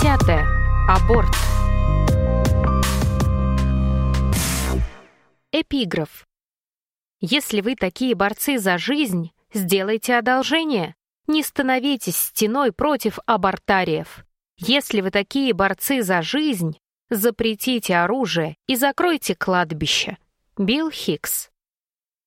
Десятое. Аборт. Эпиграф. Если вы такие борцы за жизнь, сделайте одолжение. Не становитесь стеной против абортариев. Если вы такие борцы за жизнь, запретите оружие и закройте кладбище. Билл Хикс.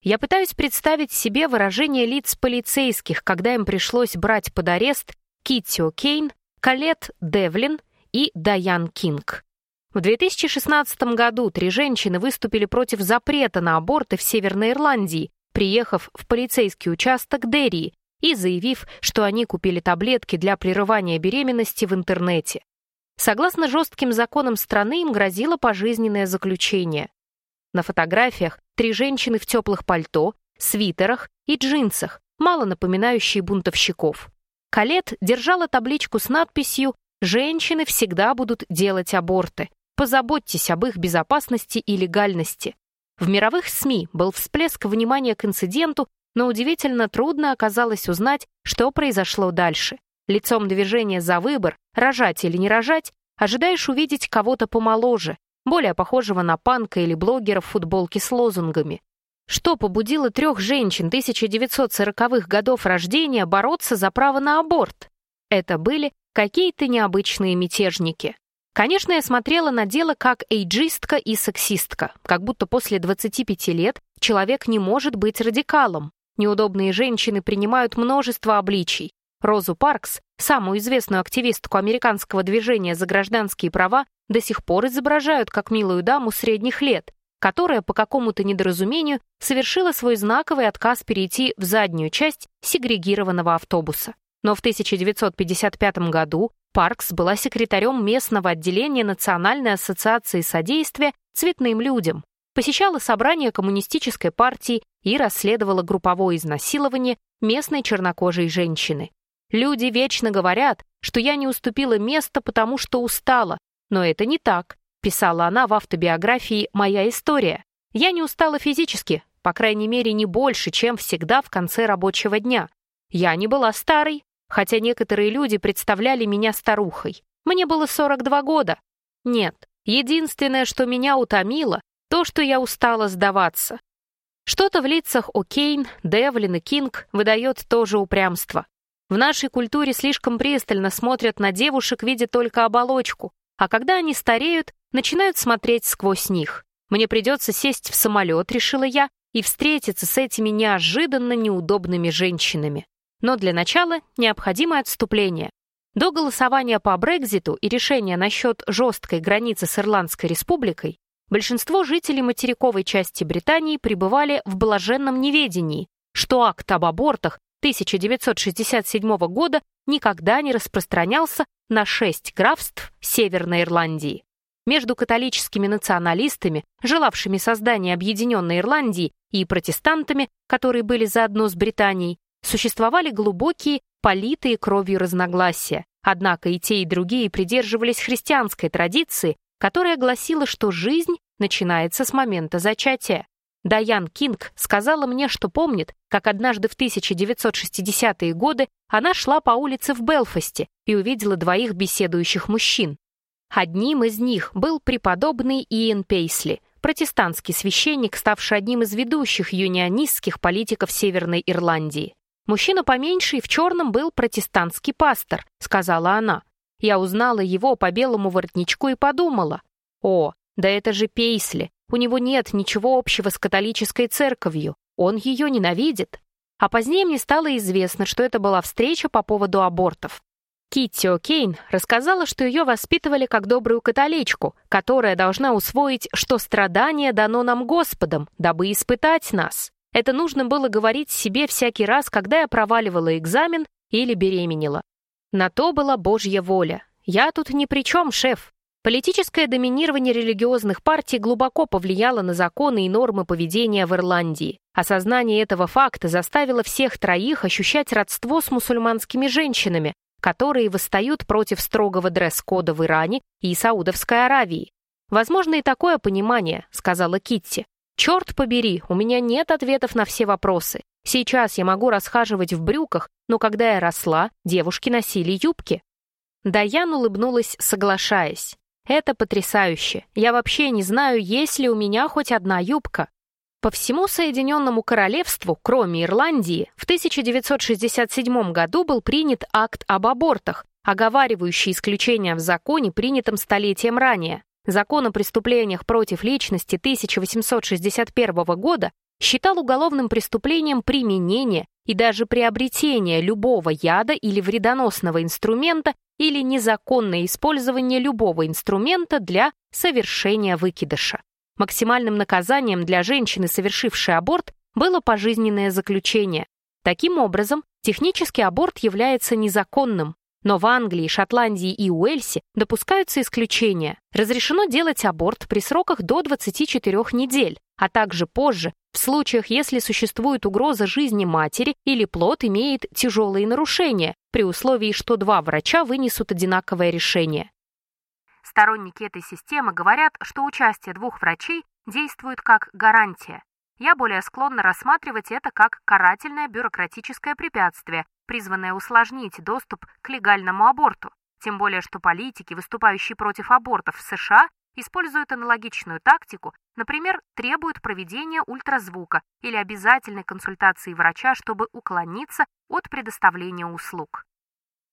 Я пытаюсь представить себе выражение лиц полицейских, когда им пришлось брать под арест Китти О'Кейн, Калет Девлин и Дайан Кинг. В 2016 году три женщины выступили против запрета на аборты в Северной Ирландии, приехав в полицейский участок Дерри и заявив, что они купили таблетки для прерывания беременности в интернете. Согласно жестким законам страны, им грозило пожизненное заключение. На фотографиях три женщины в теплых пальто, свитерах и джинсах, мало напоминающие бунтовщиков. Калет держала табличку с надписью «Женщины всегда будут делать аборты. Позаботьтесь об их безопасности и легальности». В мировых СМИ был всплеск внимания к инциденту, но удивительно трудно оказалось узнать, что произошло дальше. Лицом движения за выбор, рожать или не рожать, ожидаешь увидеть кого-то помоложе, более похожего на панка или блогера в футболке с лозунгами. Что побудило трех женщин 1940-х годов рождения бороться за право на аборт? Это были какие-то необычные мятежники. Конечно, я смотрела на дело как эйджистка и сексистка, как будто после 25 лет человек не может быть радикалом. Неудобные женщины принимают множество обличий. Розу Паркс, самую известную активистку американского движения за гражданские права, до сих пор изображают как милую даму средних лет, которая по какому-то недоразумению совершила свой знаковый отказ перейти в заднюю часть сегрегированного автобуса. Но в 1955 году Паркс была секретарем местного отделения Национальной ассоциации содействия цветным людям, посещала собрания коммунистической партии и расследовала групповое изнасилование местной чернокожей женщины. Люди вечно говорят, что я не уступила место, потому что устала, но это не так писала она в автобиографии «Моя история». «Я не устала физически, по крайней мере, не больше, чем всегда в конце рабочего дня. Я не была старой, хотя некоторые люди представляли меня старухой. Мне было 42 года. Нет, единственное, что меня утомило, то, что я устала сдаваться. Что-то в лицах О'Кейн, Девлин и Кинг выдает тоже упрямство. В нашей культуре слишком пристально смотрят на девушек, видя только оболочку, а когда они стареют, начинают смотреть сквозь них. Мне придется сесть в самолет, решила я, и встретиться с этими неожиданно неудобными женщинами. Но для начала необходимо отступление. До голосования по Брекзиту и решения насчет жесткой границы с Ирландской республикой большинство жителей материковой части Британии пребывали в блаженном неведении, что акт об абортах 1967 года никогда не распространялся на шесть графств Северной Ирландии. Между католическими националистами, желавшими создания Объединенной Ирландии, и протестантами, которые были заодно с Британией, существовали глубокие, политые кровью разногласия. Однако и те, и другие придерживались христианской традиции, которая гласила, что жизнь начинается с момента зачатия. Дайан Кинг сказала мне, что помнит, как однажды в 1960-е годы она шла по улице в Белфасте и увидела двоих беседующих мужчин. Одним из них был преподобный Иэн Пейсли, протестантский священник, ставший одним из ведущих юнионистских политиков Северной Ирландии. «Мужчина поменьше и в черном был протестантский пастор», — сказала она. Я узнала его по белому воротничку и подумала. «О, да это же Пейсли, у него нет ничего общего с католической церковью. Он ее ненавидит. А позднее мне стало известно, что это была встреча по поводу абортов. Китти О'Кейн рассказала, что ее воспитывали как добрую католичку, которая должна усвоить, что страдание дано нам Господом, дабы испытать нас. Это нужно было говорить себе всякий раз, когда я проваливала экзамен или беременела. На то была Божья воля. Я тут ни при чем, шеф. Политическое доминирование религиозных партий глубоко повлияло на законы и нормы поведения в Ирландии. Осознание этого факта заставило всех троих ощущать родство с мусульманскими женщинами, которые восстают против строгого дресс-кода в Иране и Саудовской Аравии. «Возможно и такое понимание», — сказала Китти. «Черт побери, у меня нет ответов на все вопросы. Сейчас я могу расхаживать в брюках, но когда я росла, девушки носили юбки. Даян улыбнулась, соглашаясь. «Это потрясающе. Я вообще не знаю, есть ли у меня хоть одна юбка». По всему Соединенному Королевству, кроме Ирландии, в 1967 году был принят акт об абортах, оговаривающий исключения в законе, принятом столетием ранее. Закон о преступлениях против личности 1861 года считал уголовным преступлением применение и даже приобретение любого яда или вредоносного инструмента или незаконное использование любого инструмента для совершения выкидыша. Максимальным наказанием для женщины, совершившей аборт, было пожизненное заключение. Таким образом, технический аборт является незаконным, но в Англии, Шотландии и Уэльсе допускаются исключения. Разрешено делать аборт при сроках до 24 недель, а также позже, в случаях, если существует угроза жизни матери или плод имеет тяжелые нарушения, при условии, что два врача вынесут одинаковое решение. Сторонники этой системы говорят, что участие двух врачей действует как гарантия. Я более склонна рассматривать это как карательное бюрократическое препятствие, призванное усложнить доступ к легальному аборту. Тем более, что политики, выступающие против абортов в США, используют аналогичную тактику, например, требуют проведения ультразвука или обязательной консультации врача, чтобы уклониться от предоставления услуг.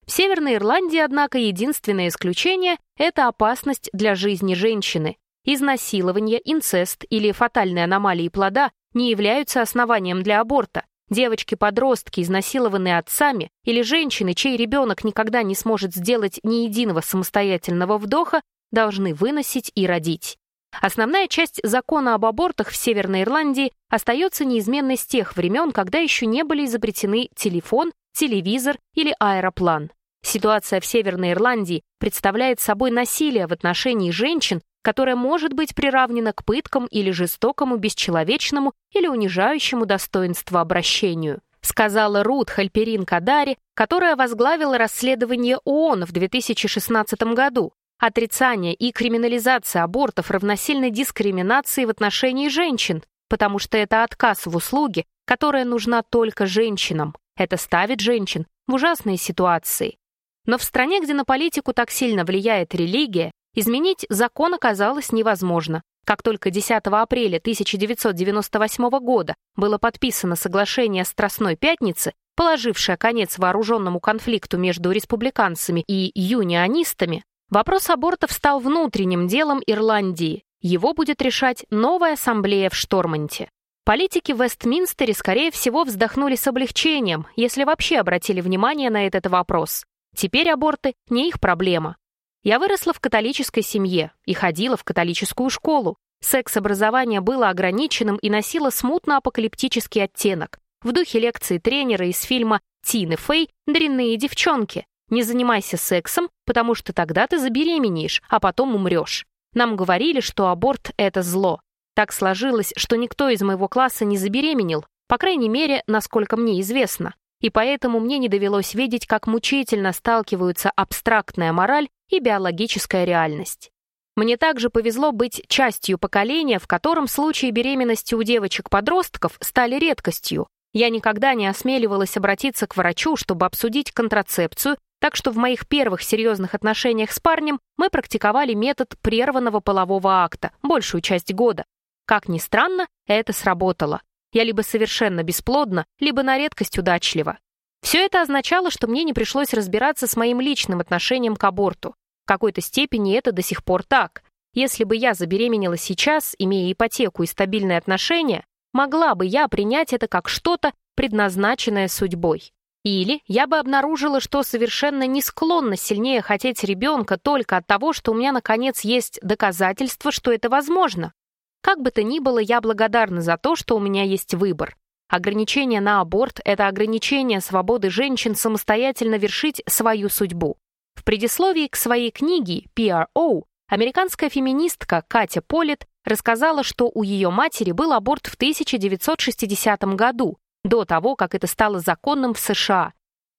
В Северной Ирландии, однако, единственное исключение – это опасность для жизни женщины. Изнасилование, инцест или фатальные аномалии плода не являются основанием для аборта. Девочки-подростки, изнасилованные отцами, или женщины, чей ребенок никогда не сможет сделать ни единого самостоятельного вдоха, должны выносить и родить. Основная часть закона об абортах в Северной Ирландии остается неизменной с тех времен, когда еще не были изобретены телефон, телевизор или аэроплан. Ситуация в Северной Ирландии представляет собой насилие в отношении женщин, которое может быть приравнено к пыткам или жестокому, бесчеловечному или унижающему достоинство обращению, сказала Рут Хальперин Кадари, которая возглавила расследование ООН в 2016 году. Отрицание и криминализация абортов равносильно дискриминации в отношении женщин, потому что это отказ в услуге, которая нужна только женщинам. Это ставит женщин в ужасные ситуации. Но в стране, где на политику так сильно влияет религия, изменить закон оказалось невозможно. Как только 10 апреля 1998 года было подписано соглашение Страстной Пятницы, положившее конец вооруженному конфликту между республиканцами и юнионистами, вопрос абортов стал внутренним делом Ирландии. Его будет решать новая ассамблея в Шторманте. Политики в Вестминстере, скорее всего, вздохнули с облегчением, если вообще обратили внимание на этот вопрос. Теперь аборты не их проблема. Я выросла в католической семье и ходила в католическую школу. Секс-образование было ограниченным и носило смутно-апокалиптический оттенок. В духе лекции тренера из фильма «Тины Фэй. Дрянные девчонки». Не занимайся сексом, потому что тогда ты забеременеешь, а потом умрешь. Нам говорили, что аборт — это зло. Так сложилось, что никто из моего класса не забеременел, по крайней мере, насколько мне известно и поэтому мне не довелось видеть, как мучительно сталкиваются абстрактная мораль и биологическая реальность. Мне также повезло быть частью поколения, в котором случаи беременности у девочек-подростков стали редкостью. Я никогда не осмеливалась обратиться к врачу, чтобы обсудить контрацепцию, так что в моих первых серьезных отношениях с парнем мы практиковали метод прерванного полового акта большую часть года. Как ни странно, это сработало. Я либо совершенно бесплодна, либо на редкость удачлива. Все это означало, что мне не пришлось разбираться с моим личным отношением к аборту. В какой-то степени это до сих пор так. Если бы я забеременела сейчас, имея ипотеку и стабильные отношения, могла бы я принять это как что-то, предназначенное судьбой. Или я бы обнаружила, что совершенно не склонна сильнее хотеть ребенка только от того, что у меня, наконец, есть доказательства, что это возможно. Как бы то ни было, я благодарна за то, что у меня есть выбор. Ограничение на аборт – это ограничение свободы женщин самостоятельно вершить свою судьбу. В предисловии к своей книге PRO американская феминистка Катя Полит рассказала, что у ее матери был аборт в 1960 году, до того, как это стало законным в США.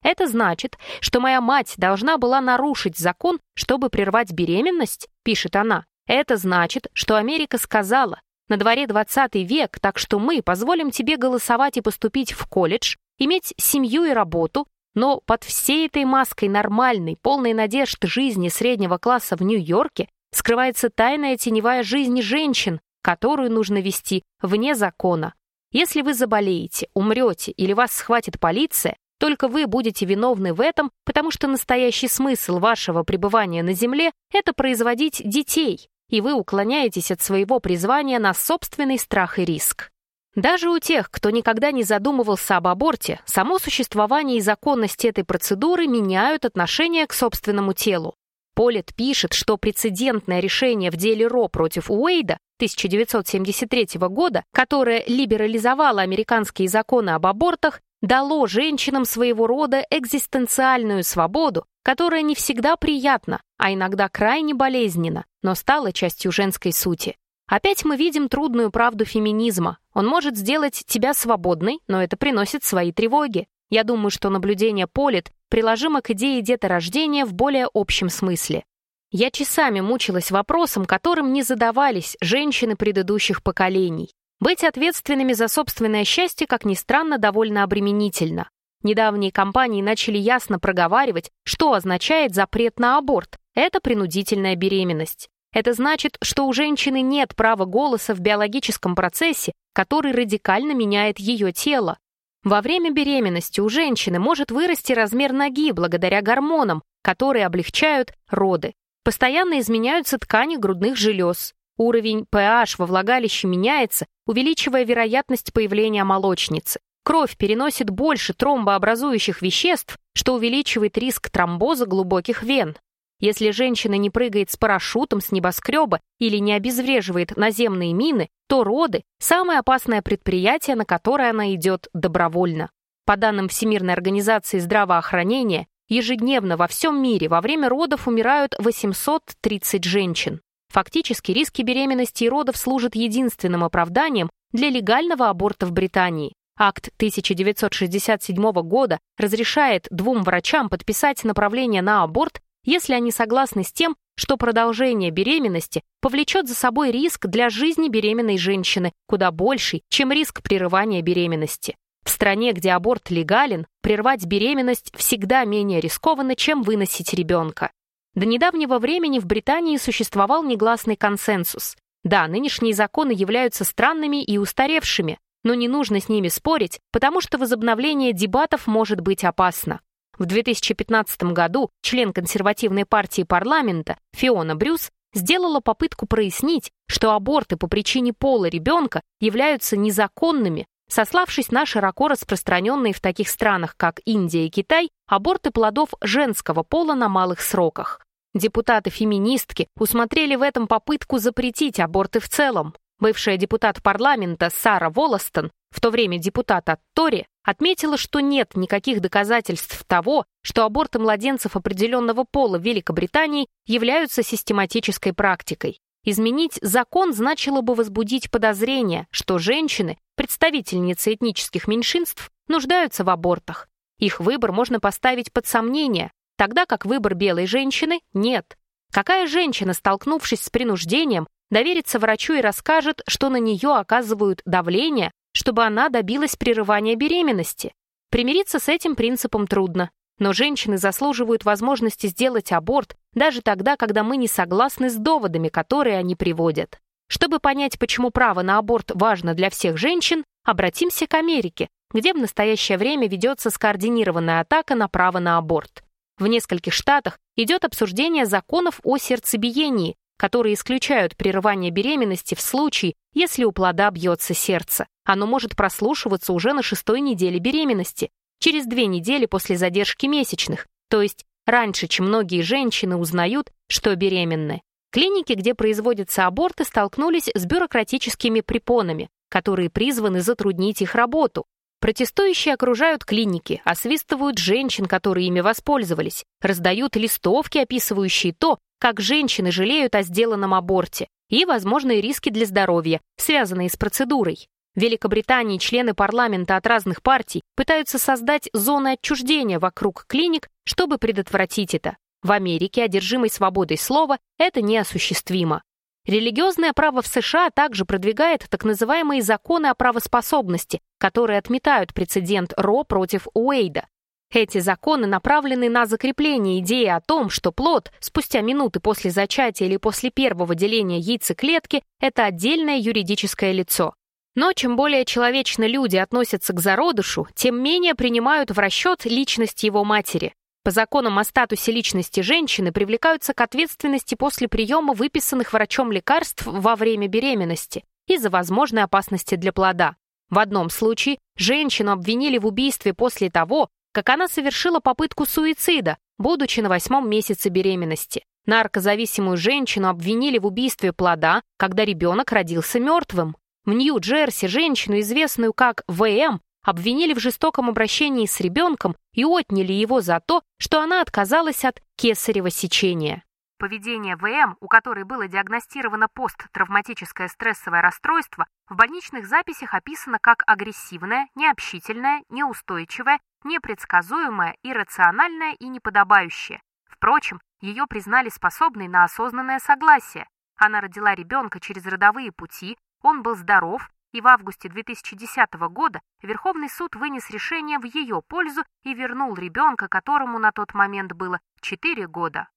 Это значит, что моя мать должна была нарушить закон, чтобы прервать беременность, пишет она. Это значит, что Америка сказала, на дворе 20 век, так что мы позволим тебе голосовать и поступить в колледж, иметь семью и работу, Но под всей этой маской нормальной, полной надежд жизни среднего класса в Нью-Йорке скрывается тайная теневая жизнь женщин, которую нужно вести вне закона. Если вы заболеете, умрете или вас схватит полиция, только вы будете виновны в этом, потому что настоящий смысл вашего пребывания на Земле — это производить детей, и вы уклоняетесь от своего призвания на собственный страх и риск. Даже у тех, кто никогда не задумывался об аборте, само существование и законность этой процедуры меняют отношение к собственному телу. Полет пишет, что прецедентное решение в деле Ро против Уэйда 1973 года, которое либерализовало американские законы об абортах, дало женщинам своего рода экзистенциальную свободу, которая не всегда приятна, а иногда крайне болезненна, но стала частью женской сути. Опять мы видим трудную правду феминизма. Он может сделать тебя свободной, но это приносит свои тревоги. Я думаю, что наблюдение Полит приложимо к идее деторождения в более общем смысле. Я часами мучилась вопросом, которым не задавались женщины предыдущих поколений. Быть ответственными за собственное счастье, как ни странно, довольно обременительно. Недавние компании начали ясно проговаривать, что означает запрет на аборт. Это принудительная беременность. Это значит, что у женщины нет права голоса в биологическом процессе, который радикально меняет ее тело. Во время беременности у женщины может вырасти размер ноги благодаря гормонам, которые облегчают роды. Постоянно изменяются ткани грудных желез. Уровень pH во влагалище меняется, увеличивая вероятность появления молочницы. Кровь переносит больше тромбообразующих веществ, что увеличивает риск тромбоза глубоких вен. Если женщина не прыгает с парашютом с небоскреба или не обезвреживает наземные мины, то роды – самое опасное предприятие, на которое она идет добровольно. По данным Всемирной организации здравоохранения, ежедневно во всем мире во время родов умирают 830 женщин. Фактически риски беременности и родов служат единственным оправданием для легального аборта в Британии. Акт 1967 года разрешает двум врачам подписать направление на аборт если они согласны с тем, что продолжение беременности повлечет за собой риск для жизни беременной женщины куда больший, чем риск прерывания беременности. В стране, где аборт легален, прервать беременность всегда менее рискованно, чем выносить ребенка. До недавнего времени в Британии существовал негласный консенсус. Да, нынешние законы являются странными и устаревшими, но не нужно с ними спорить, потому что возобновление дебатов может быть опасно. В 2015 году член консервативной партии парламента Фиона Брюс сделала попытку прояснить, что аборты по причине пола ребенка являются незаконными, сославшись на широко распространенные в таких странах, как Индия и Китай, аборты плодов женского пола на малых сроках. Депутаты-феминистки усмотрели в этом попытку запретить аборты в целом. Бывшая депутат парламента Сара Волостон, в то время депутат от Тори, отметила, что нет никаких доказательств того, что аборты младенцев определенного пола в Великобритании являются систематической практикой. Изменить закон значило бы возбудить подозрение, что женщины, представительницы этнических меньшинств, нуждаются в абортах. Их выбор можно поставить под сомнение, тогда как выбор белой женщины – нет. Какая женщина, столкнувшись с принуждением, доверится врачу и расскажет, что на нее оказывают давление, чтобы она добилась прерывания беременности. Примириться с этим принципом трудно, но женщины заслуживают возможности сделать аборт даже тогда, когда мы не согласны с доводами, которые они приводят. Чтобы понять, почему право на аборт важно для всех женщин, обратимся к Америке, где в настоящее время ведется скоординированная атака на право на аборт. В нескольких штатах идет обсуждение законов о сердцебиении, которые исключают прерывание беременности в случае, если у плода бьется сердце. Оно может прослушиваться уже на шестой неделе беременности, через две недели после задержки месячных, то есть раньше, чем многие женщины узнают, что беременны. Клиники, где производятся аборты, столкнулись с бюрократическими препонами, которые призваны затруднить их работу. Протестующие окружают клиники, освистывают женщин, которые ими воспользовались, раздают листовки, описывающие то, как женщины жалеют о сделанном аборте и возможные риски для здоровья, связанные с процедурой. В Великобритании члены парламента от разных партий пытаются создать зоны отчуждения вокруг клиник, чтобы предотвратить это. В Америке одержимой свободой слова это неосуществимо. Религиозное право в США также продвигает так называемые законы о правоспособности, которые отметают прецедент Ро против Уэйда. Эти законы направлены на закрепление идеи о том, что плод спустя минуты после зачатия или после первого деления яйцеклетки – это отдельное юридическое лицо. Но чем более человечно люди относятся к зародышу, тем менее принимают в расчет личность его матери. По законам о статусе личности женщины привлекаются к ответственности после приема выписанных врачом лекарств во время беременности из-за возможной опасности для плода. В одном случае женщину обвинили в убийстве после того, как она совершила попытку суицида, будучи на восьмом месяце беременности. Наркозависимую женщину обвинили в убийстве плода, когда ребенок родился мертвым. В Нью-Джерси женщину, известную как ВМ, обвинили в жестоком обращении с ребенком и отняли его за то, что она отказалась от кесарево сечения. Поведение ВМ, у которой было диагностировано посттравматическое стрессовое расстройство, в больничных записях описано как агрессивное, необщительное, неустойчивое, непредсказуемое, иррациональное и неподобающее. Впрочем, ее признали способной на осознанное согласие. Она родила ребенка через родовые пути, он был здоров, и в августе 2010 года Верховный суд вынес решение в ее пользу и вернул ребенка, которому на тот момент было 4 года.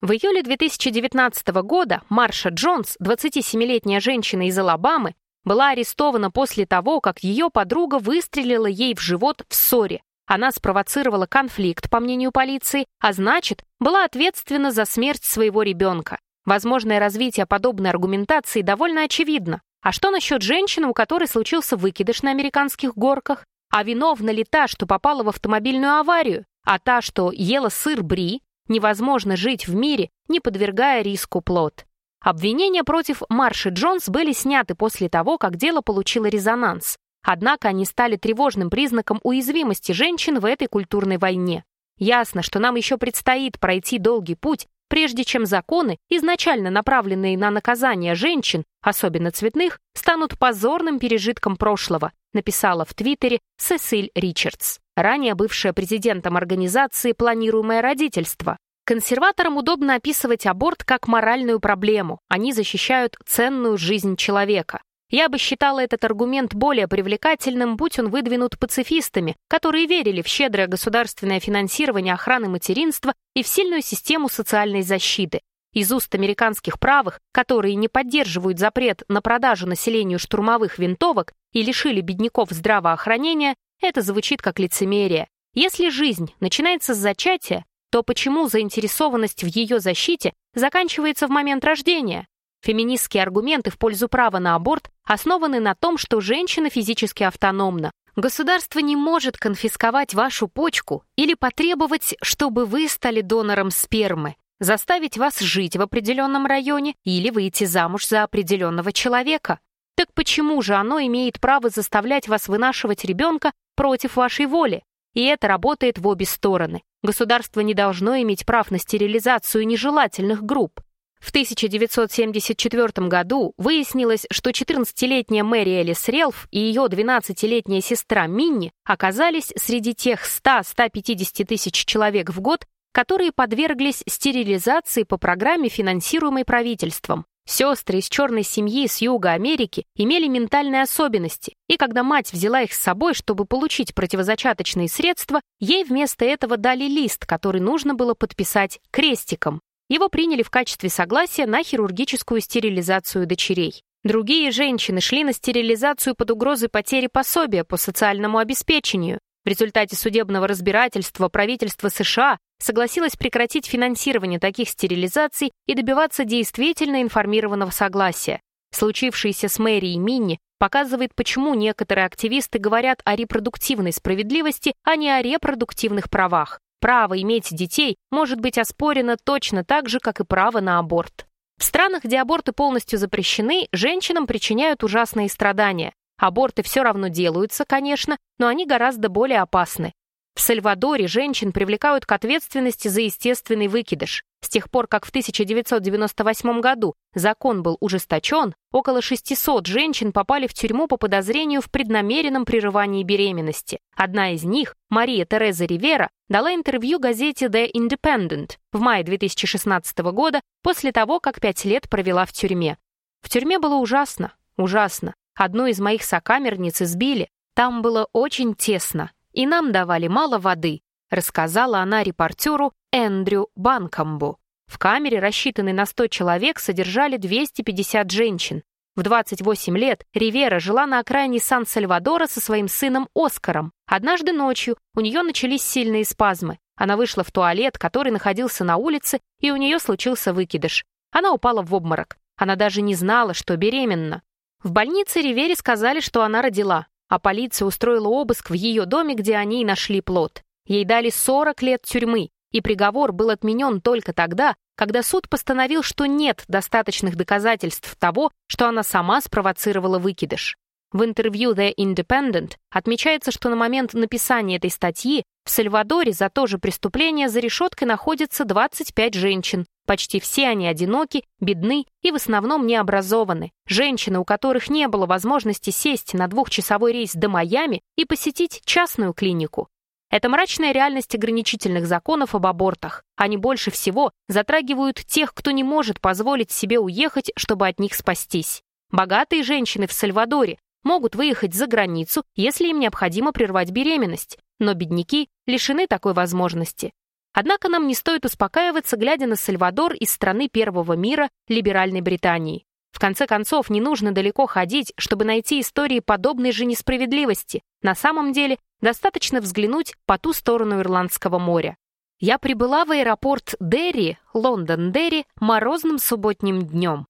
В июле 2019 года Марша Джонс, 27-летняя женщина из Алабамы, была арестована после того, как ее подруга выстрелила ей в живот в ссоре. Она спровоцировала конфликт, по мнению полиции, а значит, была ответственна за смерть своего ребенка. Возможное развитие подобной аргументации довольно очевидно. А что насчет женщины, у которой случился выкидыш на американских горках? А виновна ли та, что попала в автомобильную аварию? А та, что ела сыр бри? Невозможно жить в мире, не подвергая риску плод. Обвинения против Марши Джонс были сняты после того, как дело получило резонанс. Однако они стали тревожным признаком уязвимости женщин в этой культурной войне. Ясно, что нам еще предстоит пройти долгий путь, прежде чем законы, изначально направленные на наказание женщин, особенно цветных, станут позорным пережитком прошлого, написала в Твиттере Сесиль Ричардс, ранее бывшая президентом организации «Планируемое родительство», Консерваторам удобно описывать аборт как моральную проблему. Они защищают ценную жизнь человека. Я бы считала этот аргумент более привлекательным, будь он выдвинут пацифистами, которые верили в щедрое государственное финансирование охраны материнства и в сильную систему социальной защиты. Из уст американских правых, которые не поддерживают запрет на продажу населению штурмовых винтовок и лишили бедняков здравоохранения, это звучит как лицемерие. Если жизнь начинается с зачатия, то почему заинтересованность в ее защите заканчивается в момент рождения? Феминистские аргументы в пользу права на аборт основаны на том, что женщина физически автономна. Государство не может конфисковать вашу почку или потребовать, чтобы вы стали донором спермы, заставить вас жить в определенном районе или выйти замуж за определенного человека. Так почему же оно имеет право заставлять вас вынашивать ребенка против вашей воли? И это работает в обе стороны. Государство не должно иметь прав на стерилизацию нежелательных групп. В 1974 году выяснилось, что 14-летняя Мэри Элис Релф и ее 12-летняя сестра Минни оказались среди тех 100-150 тысяч человек в год, которые подверглись стерилизации по программе, финансируемой правительством. Сестры из черной семьи с юга Америки имели ментальные особенности, и когда мать взяла их с собой, чтобы получить противозачаточные средства, ей вместо этого дали лист, который нужно было подписать крестиком. Его приняли в качестве согласия на хирургическую стерилизацию дочерей. Другие женщины шли на стерилизацию под угрозой потери пособия по социальному обеспечению. В результате судебного разбирательства правительство США согласилась прекратить финансирование таких стерилизаций и добиваться действительно информированного согласия. Случившееся с Мэри и Минни показывает, почему некоторые активисты говорят о репродуктивной справедливости, а не о репродуктивных правах. Право иметь детей может быть оспорено точно так же, как и право на аборт. В странах, где аборты полностью запрещены, женщинам причиняют ужасные страдания. Аборты все равно делаются, конечно, но они гораздо более опасны. В Сальвадоре женщин привлекают к ответственности за естественный выкидыш. С тех пор, как в 1998 году закон был ужесточен, около 600 женщин попали в тюрьму по подозрению в преднамеренном прерывании беременности. Одна из них, Мария Тереза Ривера, дала интервью газете The Independent в мае 2016 года после того, как пять лет провела в тюрьме. В тюрьме было ужасно, ужасно. Одну из моих сокамерниц избили. Там было очень тесно. и нам давали мало воды, рассказала она репортеру Эндрю Банкомбу. В камере, рассчитанной на 100 человек, содержали 250 женщин. В 28 лет Ривера жила на окраине Сан-Сальвадора со своим сыном Оскаром. Однажды ночью у нее начались сильные спазмы. Она вышла в туалет, который находился на улице, и у нее случился выкидыш. Она упала в обморок. Она даже не знала, что беременна. В больнице Ривере сказали, что она родила, а полиция устроила обыск в ее доме, где они и нашли плод. Ей дали 40 лет тюрьмы, и приговор был отменен только тогда, когда суд постановил, что нет достаточных доказательств того, что она сама спровоцировала выкидыш. В интервью The Independent отмечается, что на момент написания этой статьи в Сальвадоре за то же преступление за решеткой находится 25 женщин. Почти все они одиноки, бедны и в основном необразованы. Женщины, у которых не было возможности сесть на двухчасовой рейс до Майами и посетить частную клинику. Это мрачная реальность ограничительных законов об абортах. Они больше всего затрагивают тех, кто не может позволить себе уехать, чтобы от них спастись. Богатые женщины в Сальвадоре могут выехать за границу, если им необходимо прервать беременность, но бедняки лишены такой возможности. Однако нам не стоит успокаиваться, глядя на Сальвадор из страны первого мира либеральной Британии. В конце концов, не нужно далеко ходить, чтобы найти истории подобной же несправедливости. На самом деле, достаточно взглянуть по ту сторону Ирландского моря. Я прибыла в аэропорт Дерри, Лондон-Дерри, морозным субботним днем.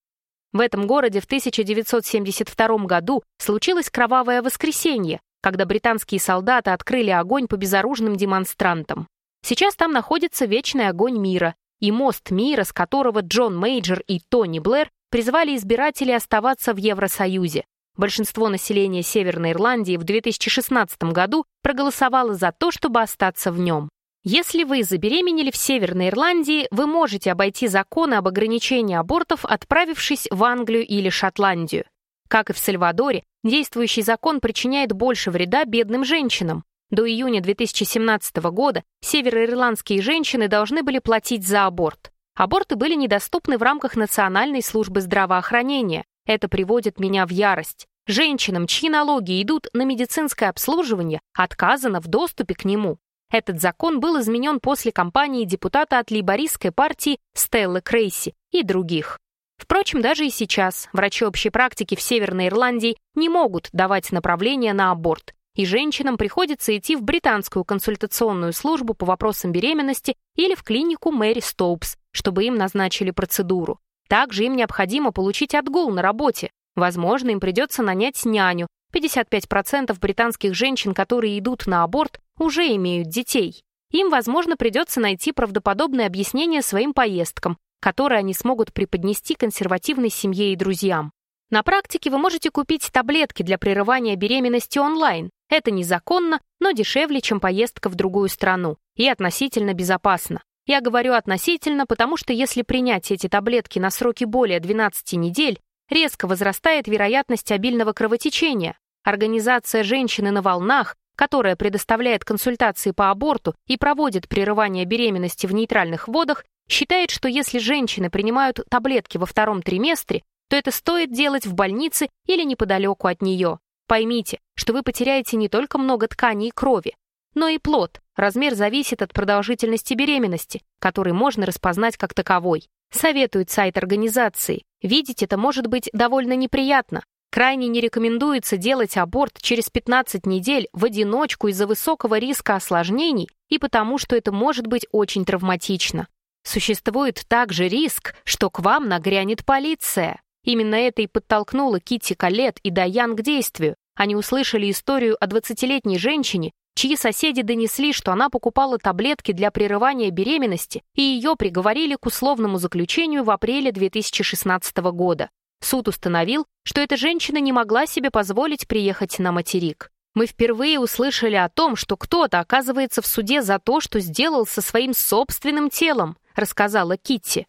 В этом городе в 1972 году случилось кровавое воскресенье, когда британские солдаты открыли огонь по безоружным демонстрантам. Сейчас там находится вечный огонь мира, и мост мира, с которого Джон Мейджор и Тони Блэр призвали избирателей оставаться в Евросоюзе. Большинство населения Северной Ирландии в 2016 году проголосовало за то, чтобы остаться в нем. Если вы забеременели в Северной Ирландии, вы можете обойти законы об ограничении абортов, отправившись в Англию или Шотландию. Как и в Сальвадоре, действующий закон причиняет больше вреда бедным женщинам. До июня 2017 года североирландские женщины должны были платить за аборт. Аборты были недоступны в рамках Национальной службы здравоохранения. Это приводит меня в ярость. Женщинам, чьи налоги идут на медицинское обслуживание, отказано в доступе к нему. Этот закон был изменен после кампании депутата от лейбористской партии Стеллы Крейси и других. Впрочем, даже и сейчас врачи общей практики в Северной Ирландии не могут давать направление на аборт и женщинам приходится идти в британскую консультационную службу по вопросам беременности или в клинику Мэри Стоупс, чтобы им назначили процедуру. Также им необходимо получить отгул на работе. Возможно, им придется нанять няню. 55% британских женщин, которые идут на аборт, уже имеют детей. Им, возможно, придется найти правдоподобное объяснение своим поездкам, которые они смогут преподнести консервативной семье и друзьям. На практике вы можете купить таблетки для прерывания беременности онлайн, это незаконно, но дешевле, чем поездка в другую страну, и относительно безопасно. Я говорю относительно, потому что если принять эти таблетки на сроки более 12 недель, резко возрастает вероятность обильного кровотечения. Организация «Женщины на волнах», которая предоставляет консультации по аборту и проводит прерывание беременности в нейтральных водах, считает, что если женщины принимают таблетки во втором триместре, то это стоит делать в больнице или неподалеку от нее. Поймите, что вы потеряете не только много тканей и крови, но и плод. Размер зависит от продолжительности беременности, который можно распознать как таковой. Советует сайт организации. Видеть это может быть довольно неприятно. Крайне не рекомендуется делать аборт через 15 недель в одиночку из-за высокого риска осложнений и потому, что это может быть очень травматично. Существует также риск, что к вам нагрянет полиция. Именно это и подтолкнуло Китти Калет и Даян к действию. Они услышали историю о 20-летней женщине, чьи соседи донесли, что она покупала таблетки для прерывания беременности, и ее приговорили к условному заключению в апреле 2016 года. Суд установил, что эта женщина не могла себе позволить приехать на материк. Мы впервые услышали о том, что кто-то оказывается в суде за то, что сделал со своим собственным телом, рассказала Китти.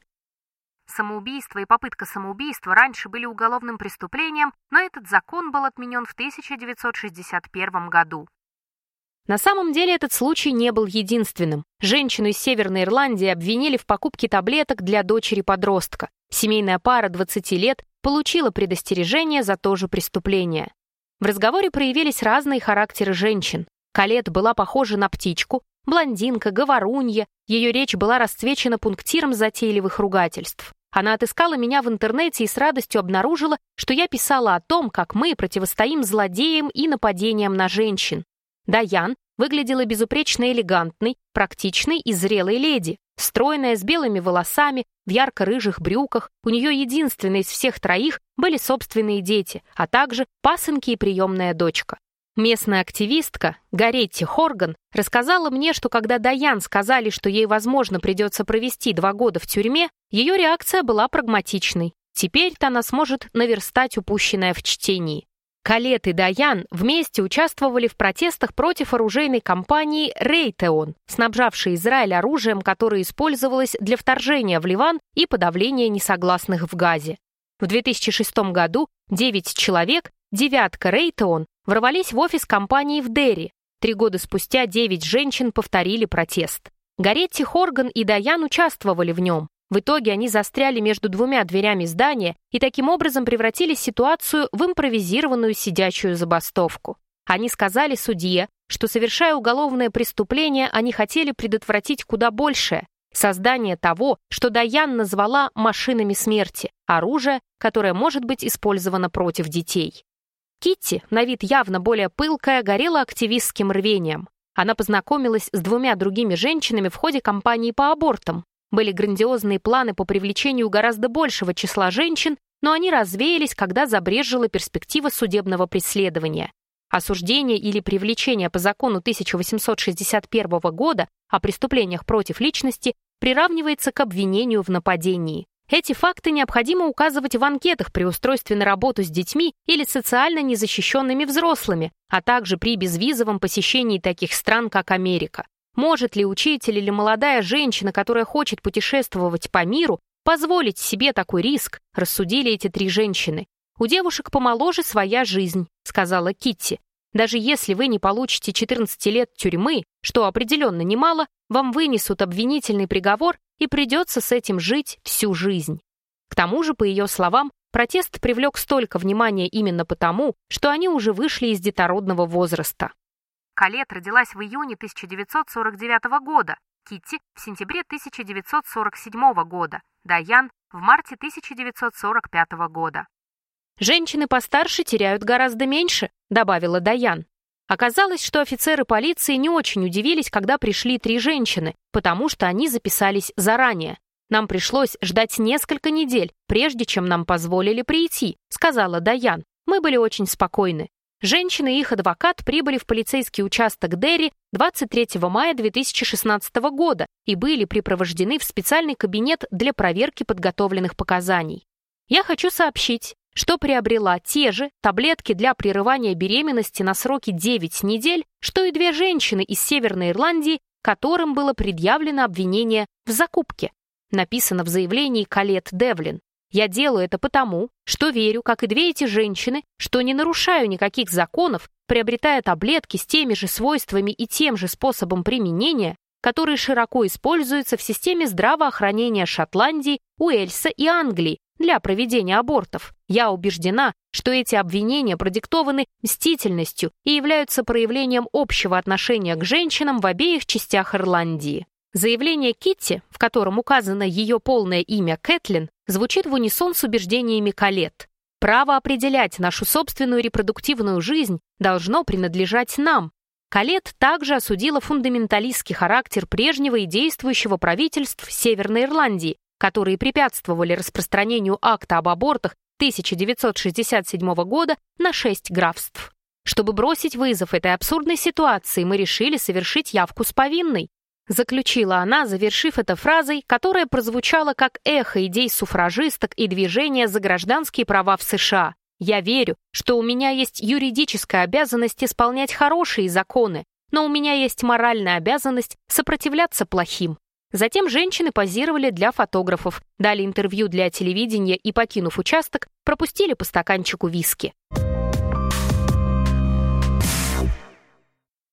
Самоубийство и попытка самоубийства раньше были уголовным преступлением, но этот закон был отменен в 1961 году. На самом деле этот случай не был единственным. Женщину из Северной Ирландии обвинили в покупке таблеток для дочери-подростка. Семейная пара 20 лет получила предостережение за то же преступление. В разговоре проявились разные характеры женщин. Калет была похожа на птичку, блондинка, говорунья, ее речь была расцвечена пунктиром затейливых ругательств. Она отыскала меня в интернете и с радостью обнаружила, что я писала о том, как мы противостоим злодеям и нападениям на женщин. Даян выглядела безупречно элегантной, практичной и зрелой леди, стройная, с белыми волосами, в ярко-рыжих брюках. У нее единственной из всех троих были собственные дети, а также пасынки и приемная дочка. Местная активистка Гаретти Хорган рассказала мне, что когда Даян сказали, что ей, возможно, придется провести два года в тюрьме, ее реакция была прагматичной. Теперь-то она сможет наверстать упущенное в чтении. Калет и Даян вместе участвовали в протестах против оружейной компании Рейтеон, снабжавшей Израиль оружием, которое использовалось для вторжения в Ливан и подавления несогласных в Газе. В 2006 году 9 человек, девятка Рейтеон, ворвались в офис компании в Дерри. Три года спустя девять женщин повторили протест. Гаретти Хорган и Даян участвовали в нем. В итоге они застряли между двумя дверями здания и таким образом превратили ситуацию в импровизированную сидячую забастовку. Они сказали судье, что, совершая уголовное преступление, они хотели предотвратить куда большее – создание того, что Даян назвала машинами смерти, оружие, которое может быть использовано против детей. Китти, на вид явно более пылкая, горела активистским рвением. Она познакомилась с двумя другими женщинами в ходе кампании по абортам. Были грандиозные планы по привлечению гораздо большего числа женщин, но они развеялись, когда забрежила перспектива судебного преследования. Осуждение или привлечение по закону 1861 года о преступлениях против личности приравнивается к обвинению в нападении. Эти факты необходимо указывать в анкетах при устройстве на работу с детьми или социально незащищенными взрослыми, а также при безвизовом посещении таких стран, как Америка. Может ли учитель или молодая женщина, которая хочет путешествовать по миру, позволить себе такой риск, рассудили эти три женщины. У девушек помоложе своя жизнь, сказала Китти. Даже если вы не получите 14 лет тюрьмы, что определенно немало, вам вынесут обвинительный приговор и придется с этим жить всю жизнь. К тому же, по ее словам, протест привлек столько внимания именно потому, что они уже вышли из детородного возраста. Калет родилась в июне 1949 года, Китти в сентябре 1947 года, Даян в марте 1945 года. «Женщины постарше теряют гораздо меньше», — добавила Даян. Оказалось, что офицеры полиции не очень удивились, когда пришли три женщины, потому что они записались заранее. «Нам пришлось ждать несколько недель, прежде чем нам позволили прийти», — сказала Даян. «Мы были очень спокойны. Женщины и их адвокат прибыли в полицейский участок Дерри 23 мая 2016 года и были припровождены в специальный кабинет для проверки подготовленных показаний. Я хочу сообщить, что приобрела те же таблетки для прерывания беременности на сроки 9 недель, что и две женщины из Северной Ирландии, которым было предъявлено обвинение в закупке. Написано в заявлении Калет Девлин. Я делаю это потому, что верю, как и две эти женщины, что не нарушаю никаких законов, приобретая таблетки с теми же свойствами и тем же способом применения, которые широко используются в системе здравоохранения Шотландии, Уэльса и Англии, для проведения абортов. Я убеждена, что эти обвинения продиктованы мстительностью и являются проявлением общего отношения к женщинам в обеих частях Ирландии. Заявление Китти, в котором указано ее полное имя Кэтлин, звучит в унисон с убеждениями Калет. Право определять нашу собственную репродуктивную жизнь должно принадлежать нам. Калет также осудила фундаменталистский характер прежнего и действующего правительств Северной Ирландии, которые препятствовали распространению акта об абортах 1967 года на шесть графств. Чтобы бросить вызов этой абсурдной ситуации, мы решили совершить явку с повинной. Заключила она, завершив это фразой, которая прозвучала как эхо идей суфражисток и движения за гражданские права в США. «Я верю, что у меня есть юридическая обязанность исполнять хорошие законы, но у меня есть моральная обязанность сопротивляться плохим. Затем женщины позировали для фотографов, дали интервью для телевидения и, покинув участок, пропустили по стаканчику виски.